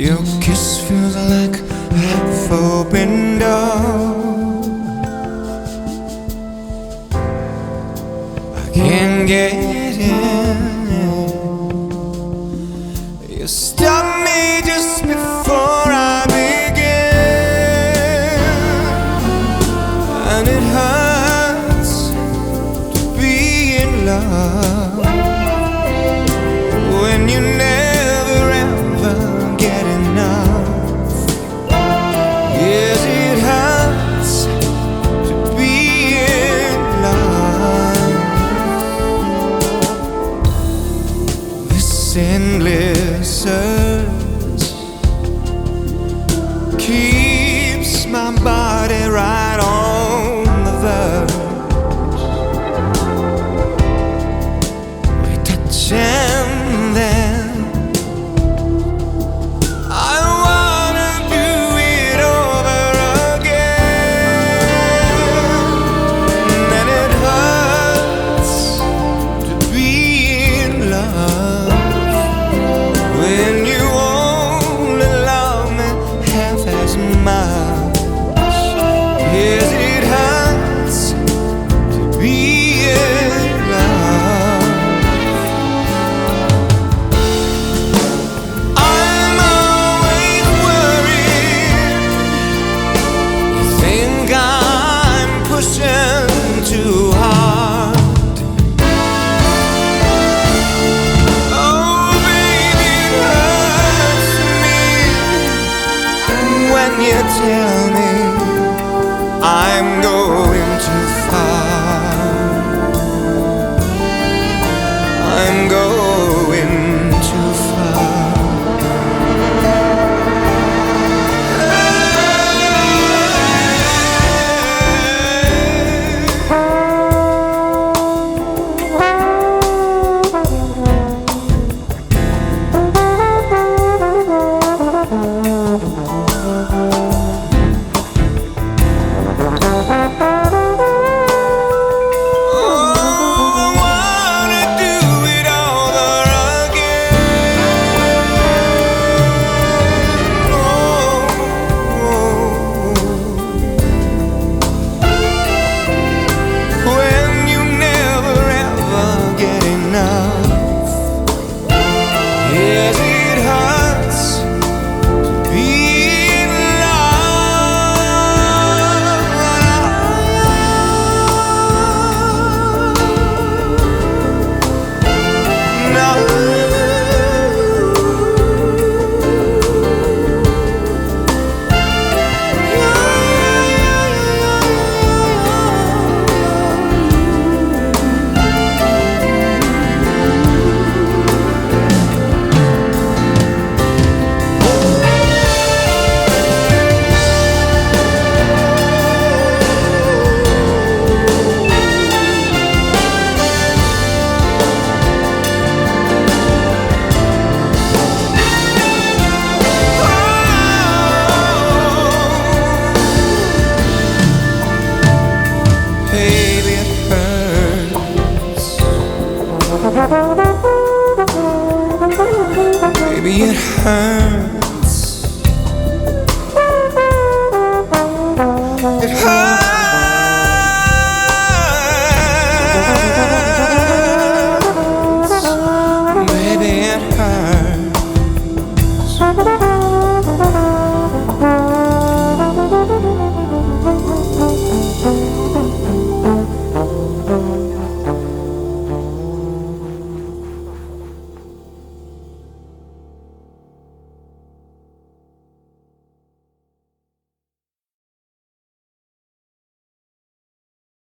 Your kiss feels like a half open door. I can't get in. You stop me. tell me I'm going to far. Baby, it hurts.